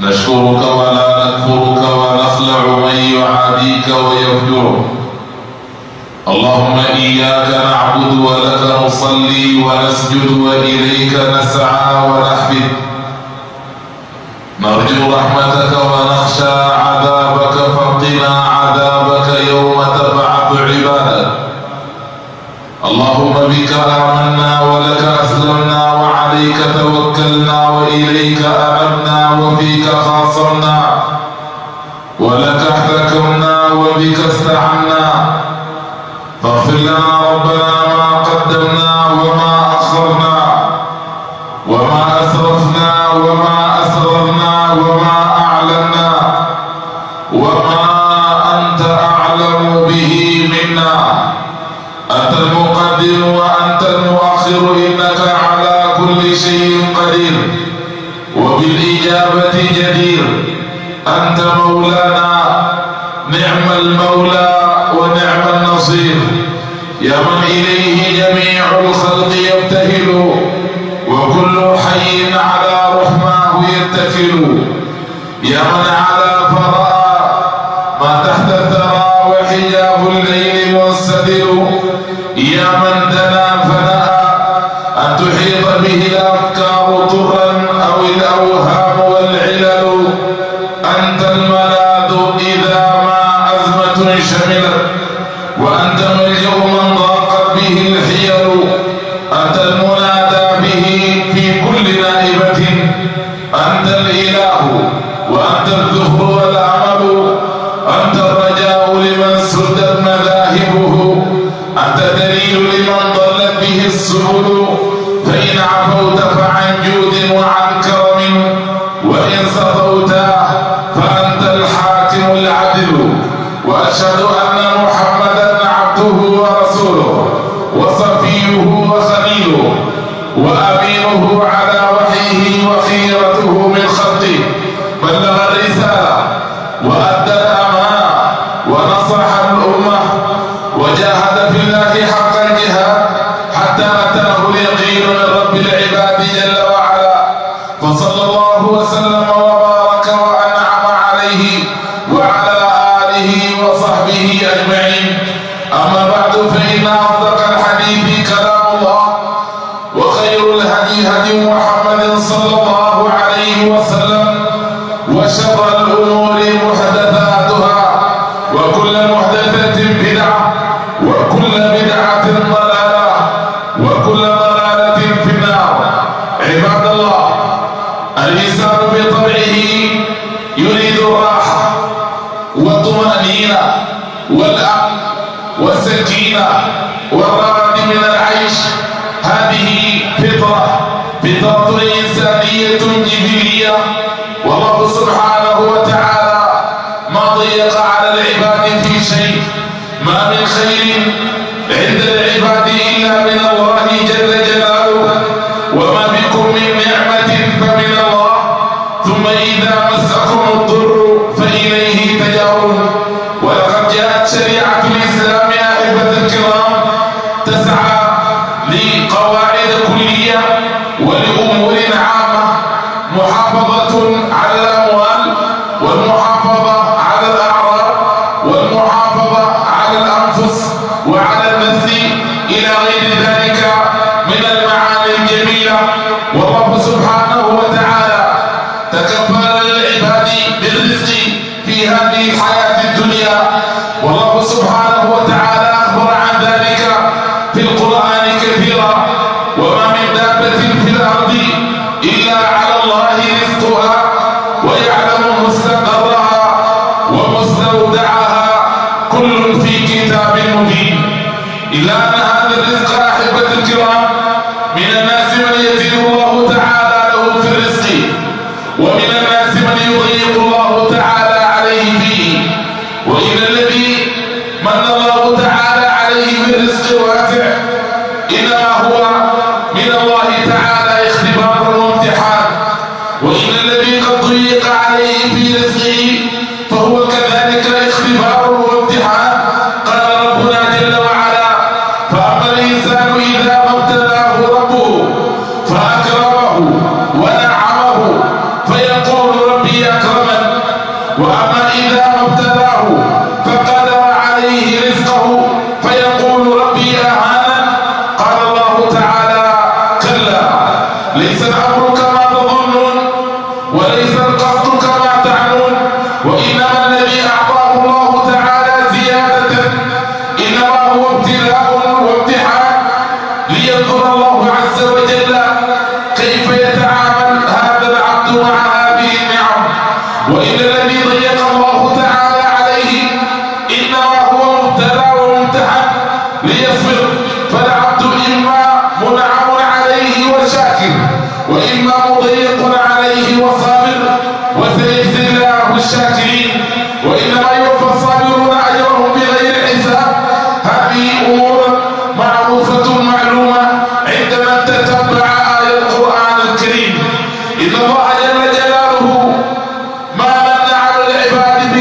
نشكرك ولا نكفرك ونخلع من يعاديك ويفجرك اللهم إياك نعبد ولك نصلي ونسجد وإليك نسعى ونحفد نرجو رحمتك ونخشى عذابك فقنا عذابك يوم تبعث عبادك. اللهم بك آمنا ولك أسلمنا وعليك توكلنا وإليك أمنا وفيك خاصمنا ولك حكمنا وبك استعنا فاغفر لنا ربنا ما قدمنا وما الناصر إنك على كل شيء قدير وبالإجابة جدير. أنت مولانا نعم المولى ونعم النصير. يا من إليه جميع الخلق يبتهل وكل حي على رحمه يتكل. يا من على فراء ما تحت الثرى وحجاب الليل. وأشهد أن محمدا عبده ورسوله وصفيه وخليله وأمينه على وحيه وخيره. وعلى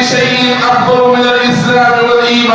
وفي الأعمار وفي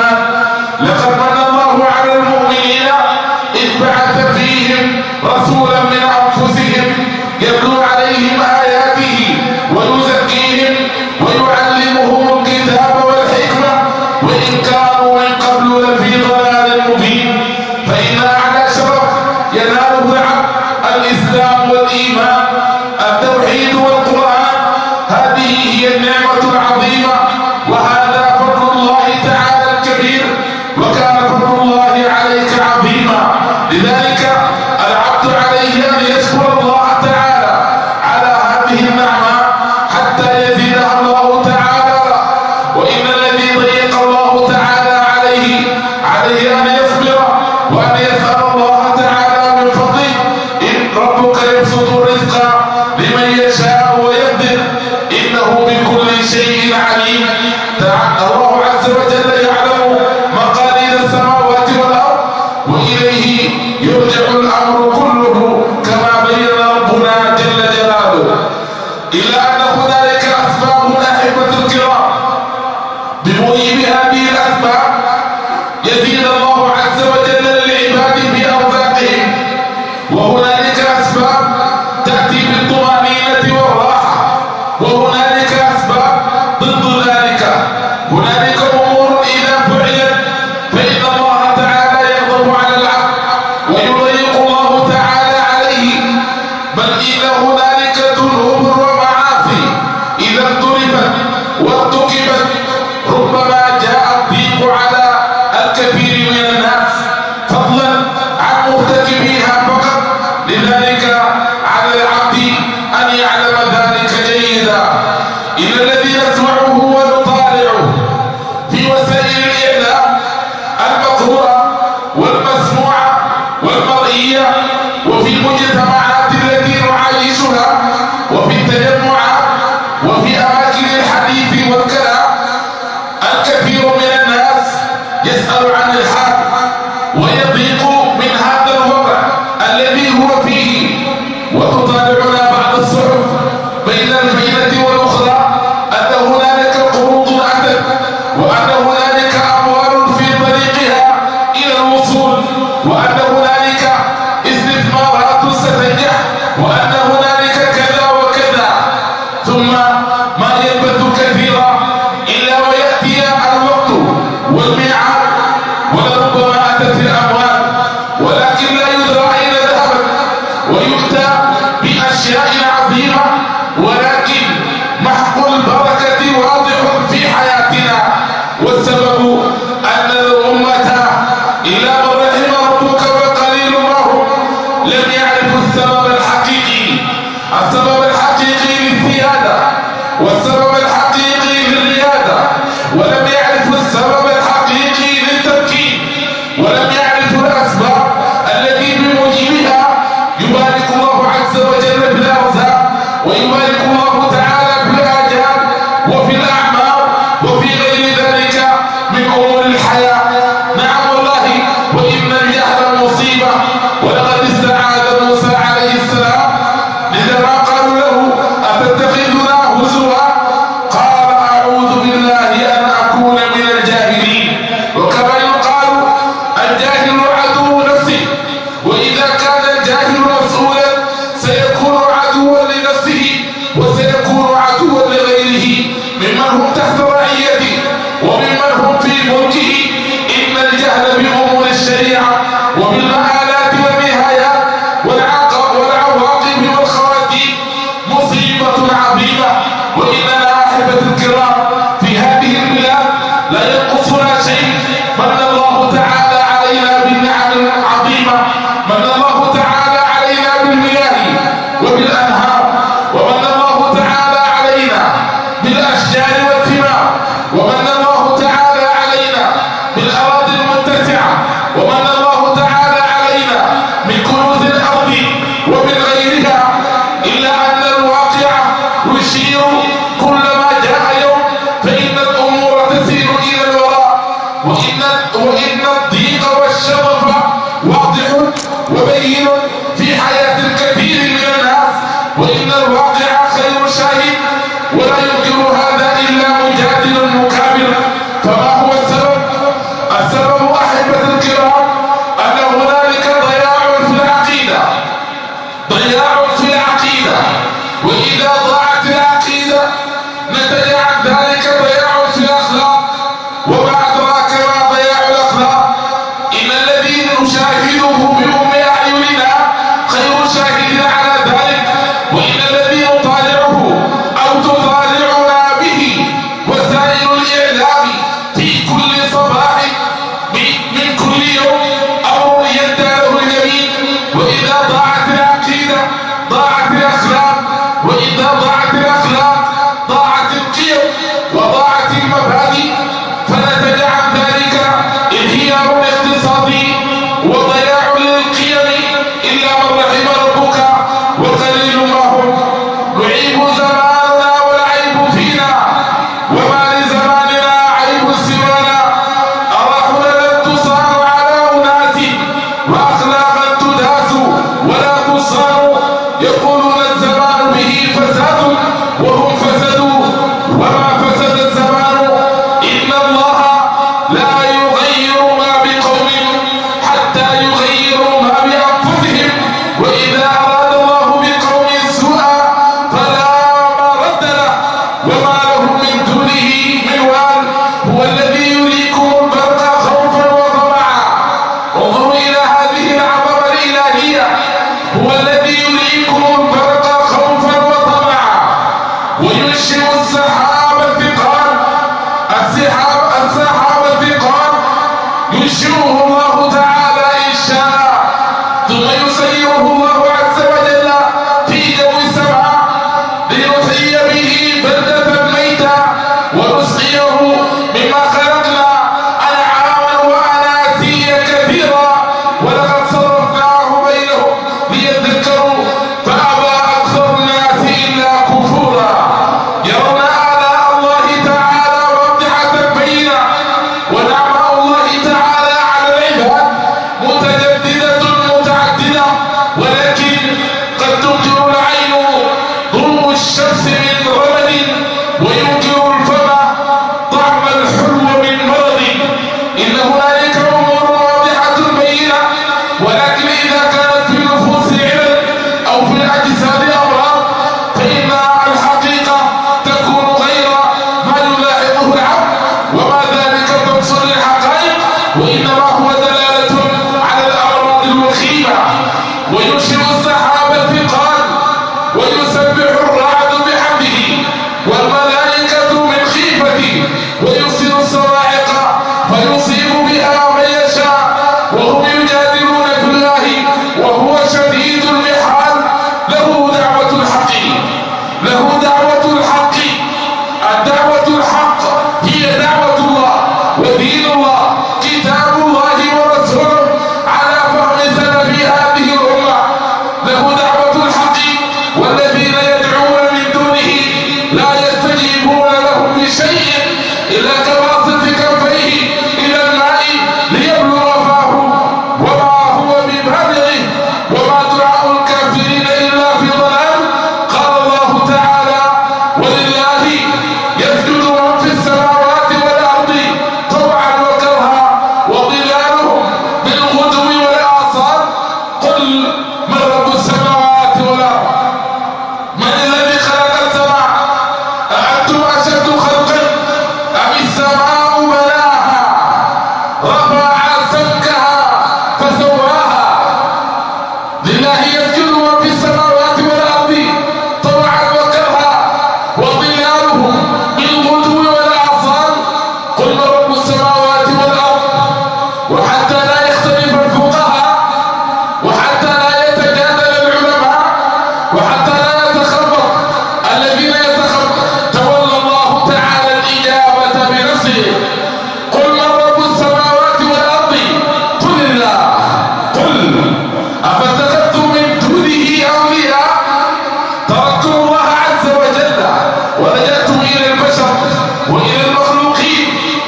رفع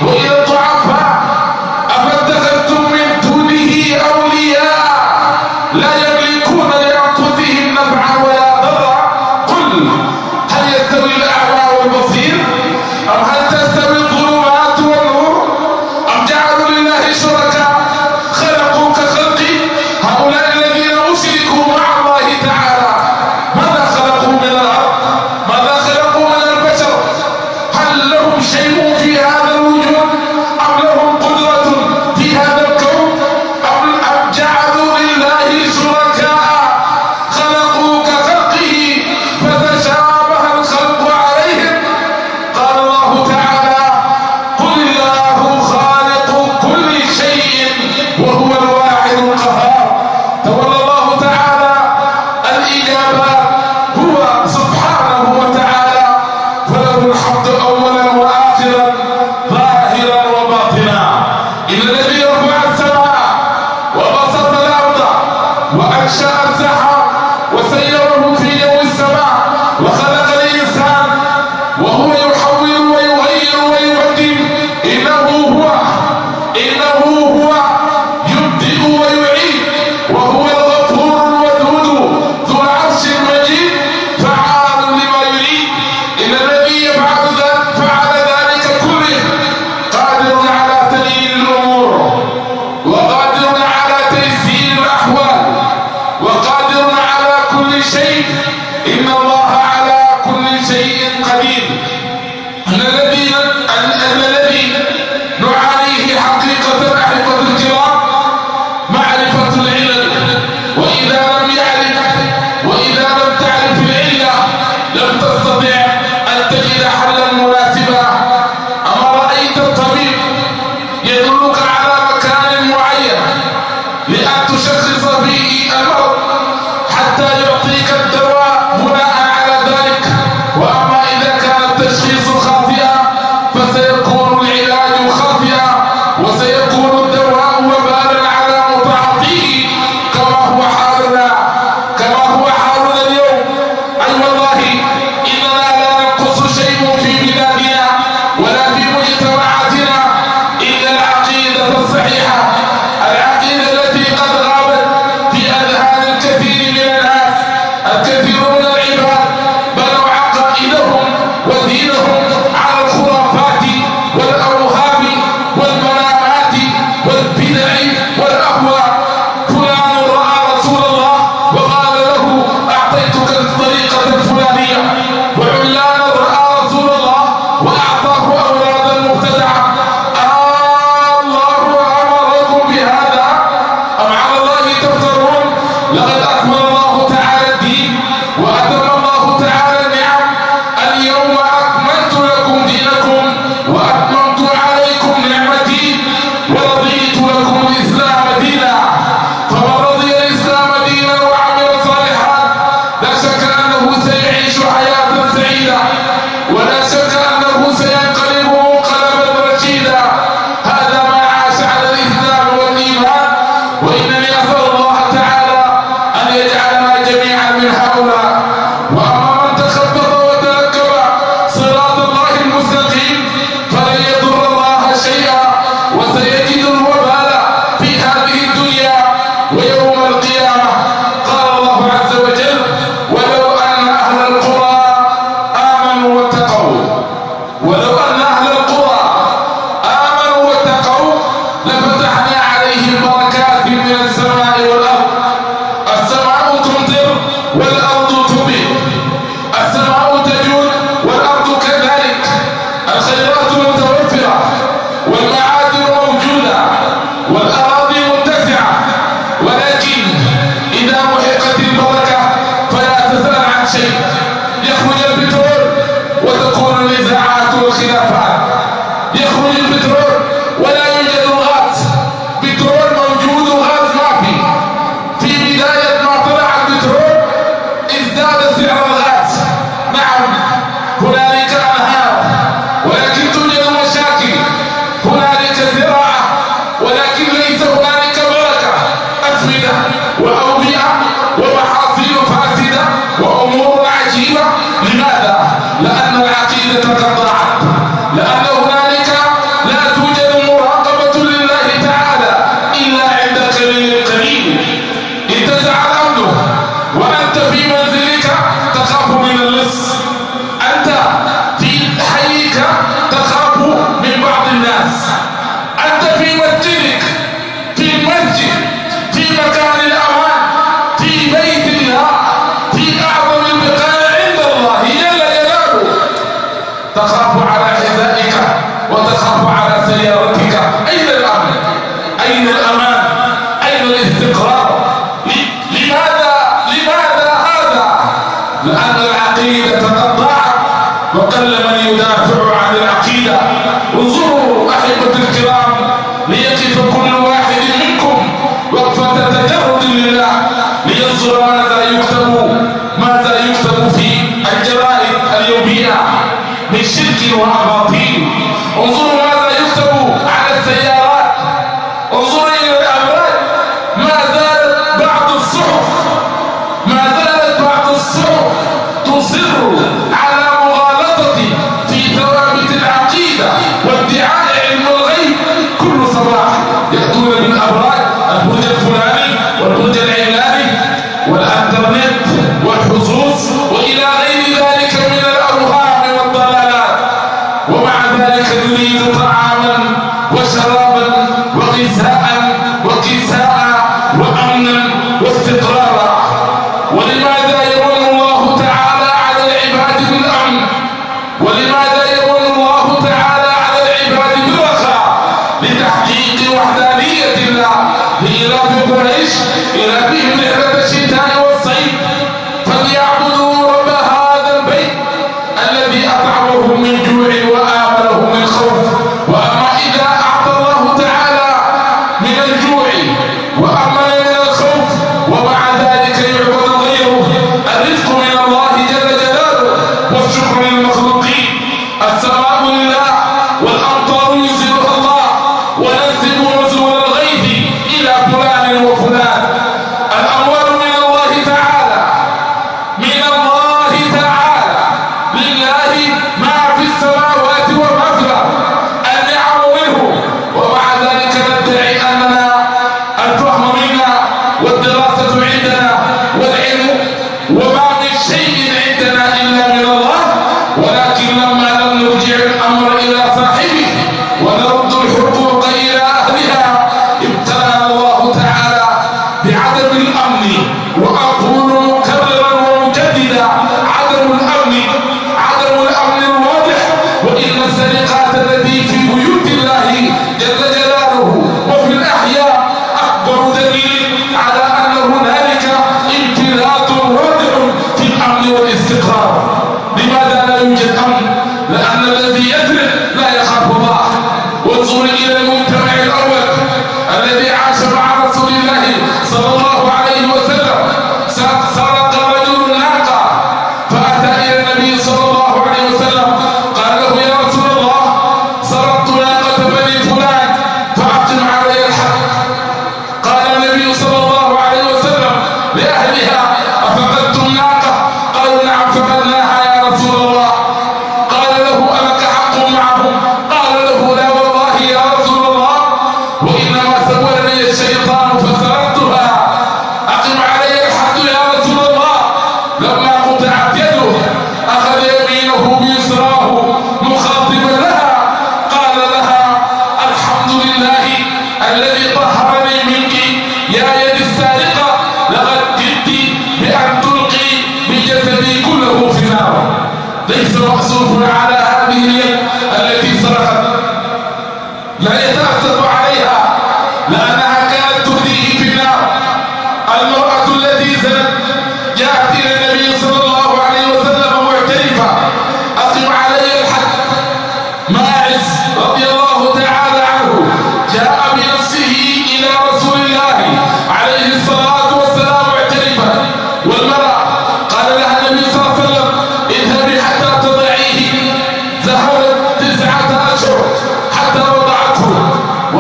Yeah. لأن العقيدة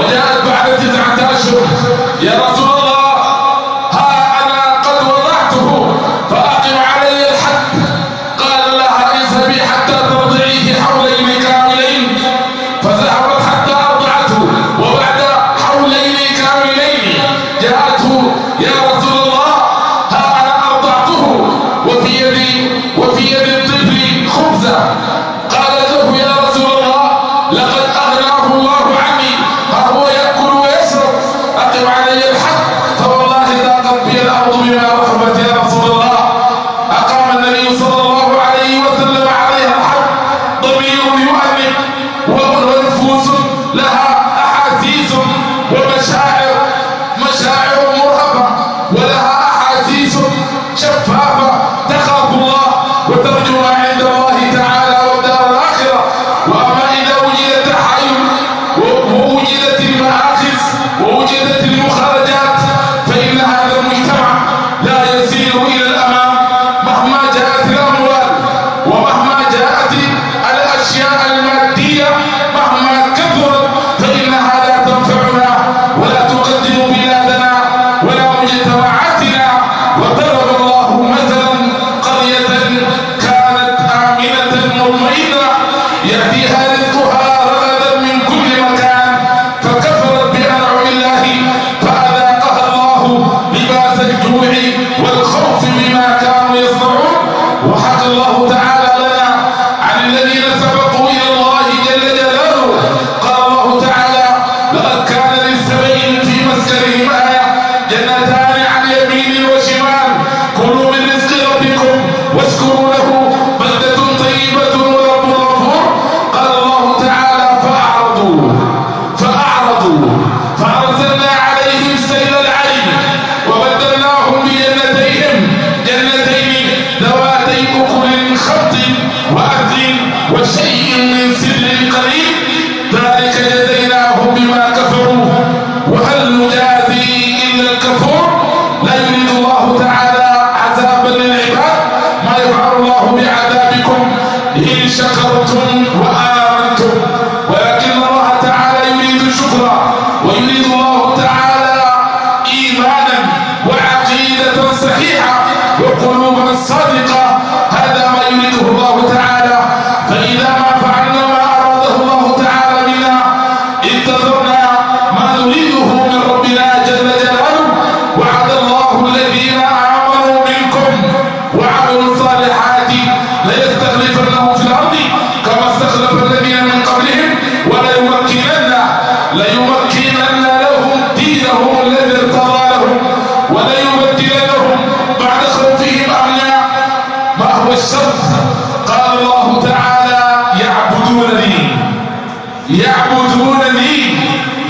뭐냐?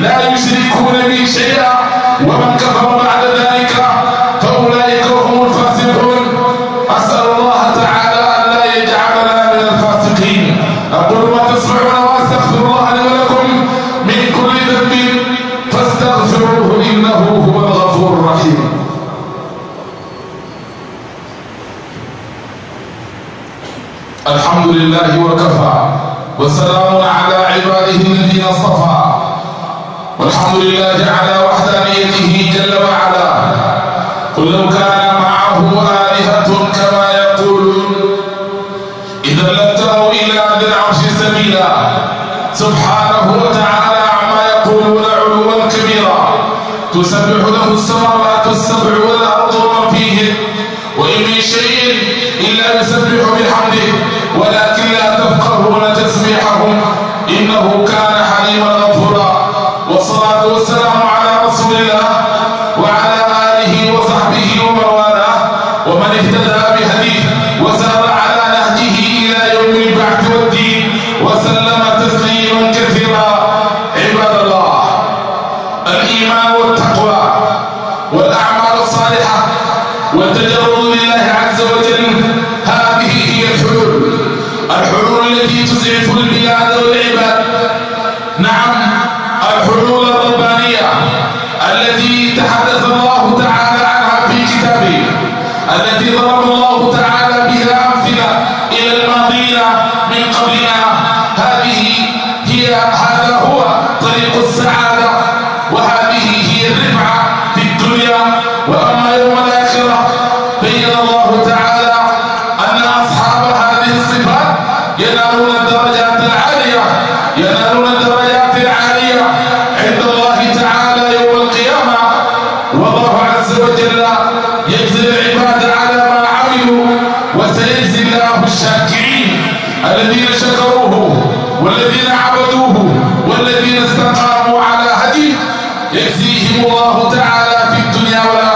لا يشركون بي شيئا ومن كفر والذين شكروه والذين عبدوه والذين استقاموا على هديه يجزيهم الله تعالى في الدنيا والآخرة.